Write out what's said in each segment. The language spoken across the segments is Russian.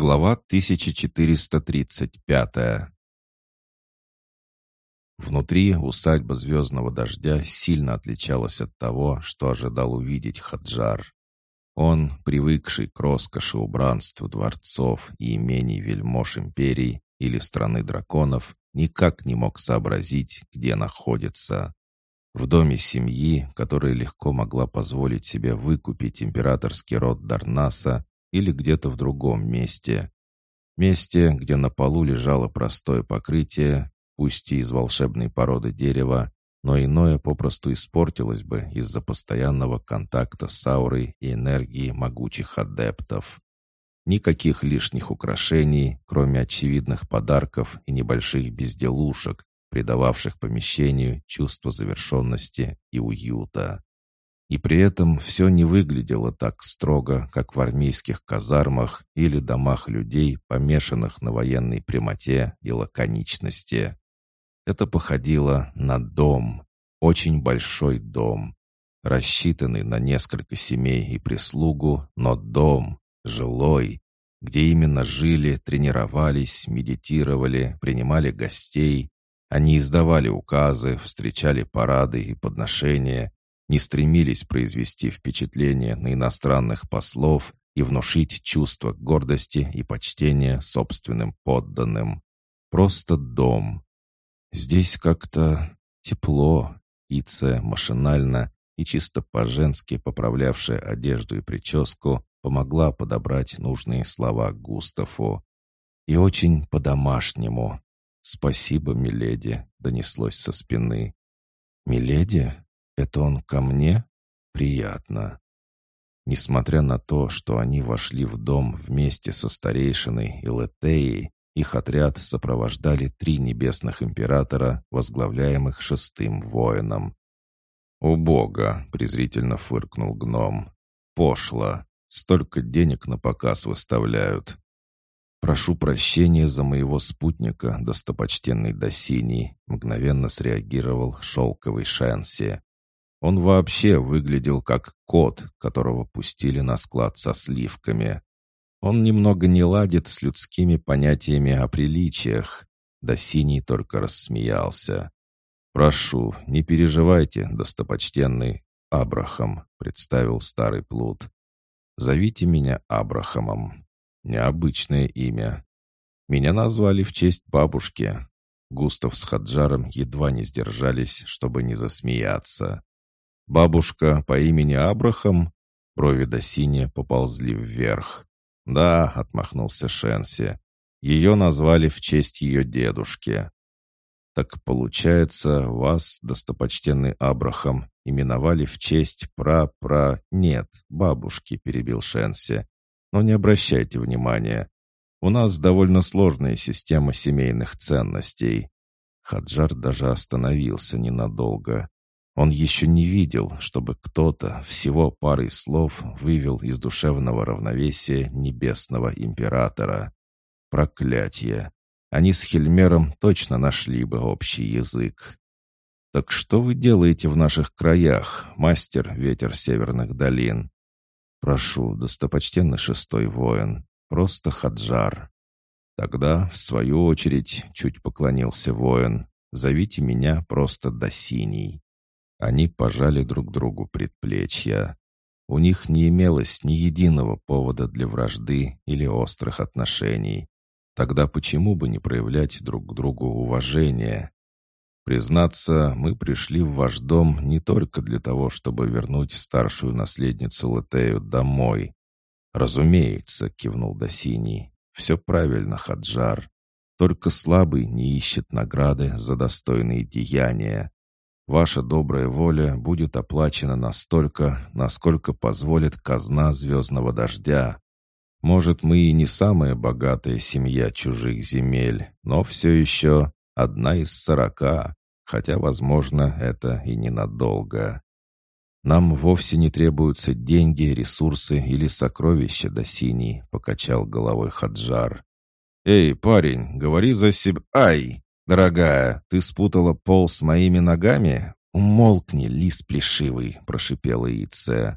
Глава 1435 Внутри усадьба Звездного Дождя сильно отличалась от того, что ожидал увидеть Хаджар. Он, привыкший к роскоши убранству дворцов и имений вельмож империй или страны драконов, никак не мог сообразить, где находится. В доме семьи, которая легко могла позволить себе выкупить императорский род Дарнаса, или где-то в другом месте. Месте, где на полу лежало простое покрытие, пусть и из волшебной породы дерева, но иное попросту испортилось бы из-за постоянного контакта с аурой и энергией могучих адептов. Никаких лишних украшений, кроме очевидных подарков и небольших безделушек, придававших помещению чувство завершенности и уюта. И при этом все не выглядело так строго, как в армейских казармах или домах людей, помешанных на военной прямоте и лаконичности. Это походило на дом, очень большой дом, рассчитанный на несколько семей и прислугу, но дом, жилой, где именно жили, тренировались, медитировали, принимали гостей. Они издавали указы, встречали парады и подношения, не стремились произвести впечатление на иностранных послов и внушить чувство гордости и почтения собственным подданным. Просто дом. Здесь как-то тепло, Ице машинально и чисто по-женски поправлявшая одежду и прическу помогла подобрать нужные слова Густаву. И очень по-домашнему. «Спасибо, миледи», — донеслось со спины. «Миледи?» «Это он ко мне? Приятно». Несмотря на то, что они вошли в дом вместе со старейшиной и Летеей, их отряд сопровождали три небесных императора, возглавляемых шестым воином. «О бога!» — презрительно фыркнул гном. «Пошло! Столько денег на показ выставляют!» «Прошу прощения за моего спутника, достопочтенный Досиний», — мгновенно среагировал шелковый Шенси. Он вообще выглядел как кот, которого пустили на склад со сливками. Он немного не ладит с людскими понятиями о приличиях. Да синий только рассмеялся. «Прошу, не переживайте, достопочтенный Абрахам», — представил старый плут. «Зовите меня Абрахамом. Необычное имя. Меня назвали в честь бабушки». Густав с Хаджаром едва не сдержались, чтобы не засмеяться. Бабушка по имени Абрахам? Брови до сине поползли вверх. «Да», — отмахнулся Шенси. «Ее назвали в честь ее дедушки». «Так получается, вас, достопочтенный Абрахам, именовали в честь пра-пра... Нет, бабушки», — перебил Шенси. «Но не обращайте внимания. У нас довольно сложная система семейных ценностей». Хаджар даже остановился ненадолго. Он еще не видел, чтобы кто-то всего парой слов вывел из душевного равновесия небесного императора. Проклятие! Они с Хельмером точно нашли бы общий язык. «Так что вы делаете в наших краях, мастер ветер северных долин?» «Прошу, достопочтенный шестой воин, просто Хаджар». Тогда, в свою очередь, чуть поклонился воин, «Зовите меня просто Досиний». Они пожали друг другу предплечья. У них не имелось ни единого повода для вражды или острых отношений. Тогда почему бы не проявлять друг к другу уважение? Признаться, мы пришли в ваш дом не только для того, чтобы вернуть старшую наследницу Латею домой. Разумеется, кивнул Досиний. Все правильно, Хаджар. Только слабый не ищет награды за достойные деяния. Ваша добрая воля будет оплачена настолько, насколько позволит казна звездного дождя. Может, мы и не самая богатая семья чужих земель, но все еще одна из сорока, хотя, возможно, это и ненадолго. Нам вовсе не требуются деньги, ресурсы или сокровища до синий, покачал головой Хаджар. «Эй, парень, говори за себя... Ай!» «Дорогая, ты спутала пол с моими ногами?» «Умолкни, лис плешивый», — прошипела Ице.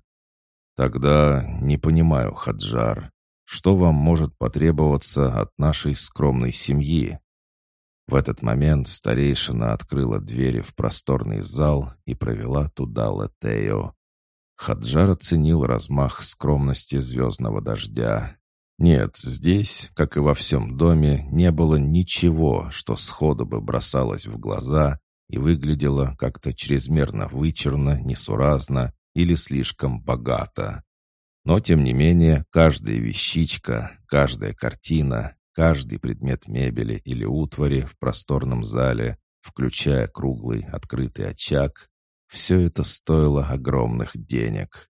«Тогда не понимаю, Хаджар, что вам может потребоваться от нашей скромной семьи?» В этот момент старейшина открыла двери в просторный зал и провела туда Латею. Хаджар оценил размах скромности звездного дождя. Нет, здесь, как и во всем доме, не было ничего, что сходу бы бросалось в глаза и выглядело как-то чрезмерно вычурно, несуразно или слишком богато. Но, тем не менее, каждая вещичка, каждая картина, каждый предмет мебели или утвари в просторном зале, включая круглый открытый очаг, все это стоило огромных денег.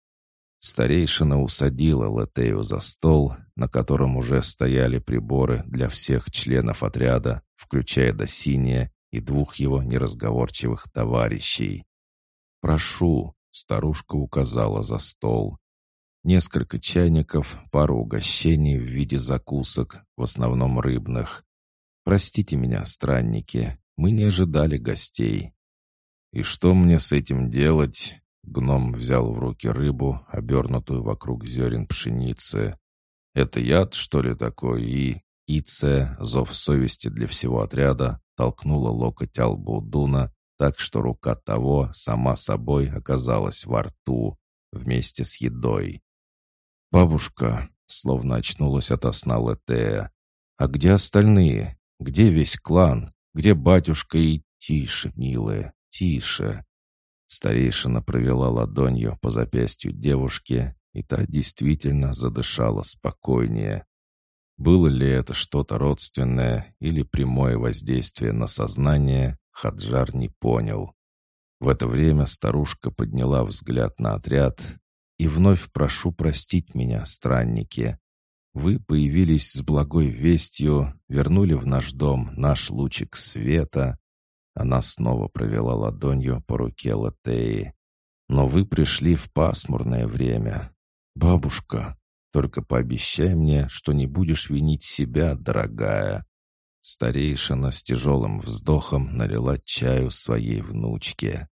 Старейшина усадила Латею за стол, на котором уже стояли приборы для всех членов отряда, включая Досиния и двух его неразговорчивых товарищей. «Прошу», — старушка указала за стол. Несколько чайников, пару угощений в виде закусок, в основном рыбных. «Простите меня, странники, мы не ожидали гостей». «И что мне с этим делать?» Гном взял в руки рыбу, обернутую вокруг зерен пшеницы. «Это яд, что ли, такой?» И Ице, зов совести для всего отряда, толкнула локоть Албу Дуна, так что рука того сама собой оказалась во рту вместе с едой. «Бабушка», — словно очнулась ото сна Летея, — «а где остальные? Где весь клан? Где батюшка и...» «Тише, милая, тише!» Старейшина провела ладонью по запястью девушки, и та действительно задышала спокойнее. Было ли это что-то родственное или прямое воздействие на сознание, Хаджар не понял. В это время старушка подняла взгляд на отряд и вновь прошу простить меня, странники. Вы появились с благой вестью, вернули в наш дом наш лучик света, она снова провела ладонью по руке Латеи. «Но вы пришли в пасмурное время. Бабушка, только пообещай мне, что не будешь винить себя, дорогая». Старейшина с тяжелым вздохом налила чаю своей внучке.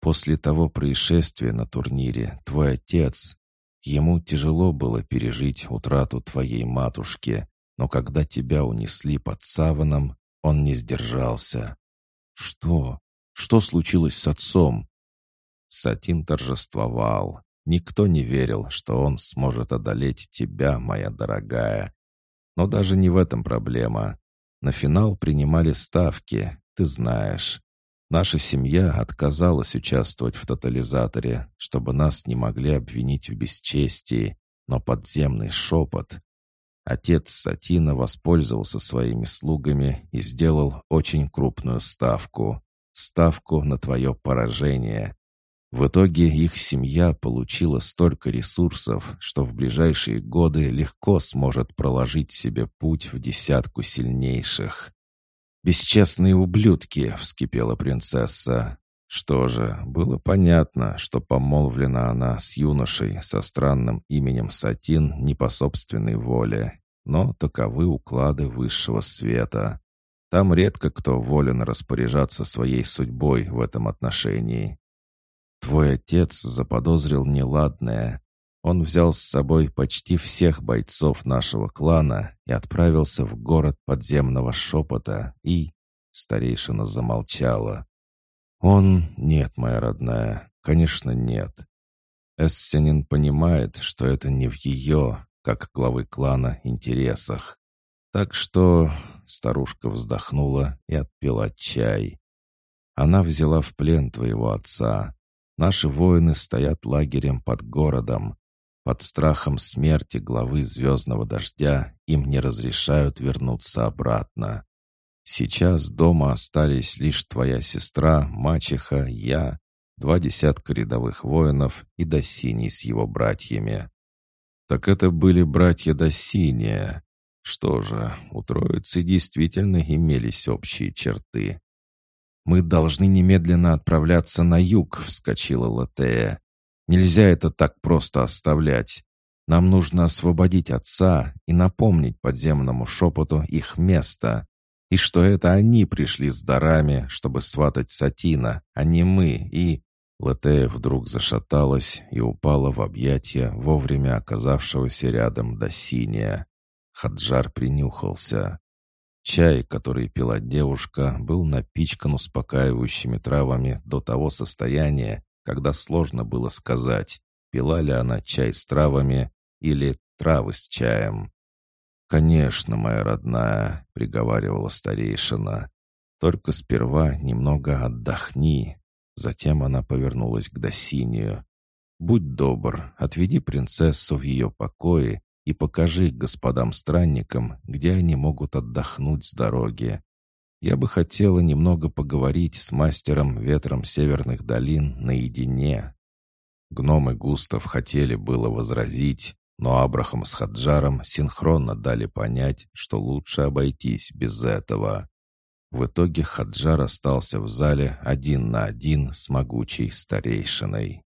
«После того происшествия на турнире твой отец, ему тяжело было пережить утрату твоей матушки, но когда тебя унесли под саваном, он не сдержался. «Что? Что случилось с отцом?» Сатин торжествовал. Никто не верил, что он сможет одолеть тебя, моя дорогая. Но даже не в этом проблема. На финал принимали ставки, ты знаешь. Наша семья отказалась участвовать в тотализаторе, чтобы нас не могли обвинить в бесчестии, но подземный шепот. Отец Сатина воспользовался своими слугами и сделал очень крупную ставку. Ставку на твое поражение. В итоге их семья получила столько ресурсов, что в ближайшие годы легко сможет проложить себе путь в десятку сильнейших. «Бесчестные ублюдки!» — вскипела принцесса. Что же, было понятно, что помолвлена она с юношей со странным именем Сатин не по собственной воле, но таковы уклады высшего света. Там редко кто волен распоряжаться своей судьбой в этом отношении. Твой отец заподозрил неладное. Он взял с собой почти всех бойцов нашего клана и отправился в город подземного шепота и... Старейшина замолчала. «Он... Нет, моя родная, конечно, нет. Эссенин понимает, что это не в ее, как главы клана, интересах. Так что старушка вздохнула и отпила чай. Она взяла в плен твоего отца. Наши воины стоят лагерем под городом. Под страхом смерти главы звездного дождя им не разрешают вернуться обратно. Сейчас дома остались лишь твоя сестра, мачеха, я, два десятка рядовых воинов и Досиний с его братьями. Так это были братья Досиния. Что же, у троицы действительно имелись общие черты. «Мы должны немедленно отправляться на юг», — вскочила Латея. «Нельзя это так просто оставлять. Нам нужно освободить отца и напомнить подземному шепоту их место и что это они пришли с дарами, чтобы сватать Сатина, а не мы, и... Латея вдруг зашаталась и упала в объятия вовремя оказавшегося рядом Досиния. Хаджар принюхался. Чай, который пила девушка, был напичкан успокаивающими травами до того состояния, когда сложно было сказать, пила ли она чай с травами или травы с чаем. «Конечно, моя родная», — приговаривала старейшина. «Только сперва немного отдохни». Затем она повернулась к Досинию. «Будь добр, отведи принцессу в ее покое и покажи господам странникам, где они могут отдохнуть с дороги. Я бы хотела немного поговорить с мастером ветром северных долин наедине». Гномы Густав хотели было возразить, но Абрахам с Хаджаром синхронно дали понять, что лучше обойтись без этого. В итоге Хаджар остался в зале один на один с могучей старейшиной.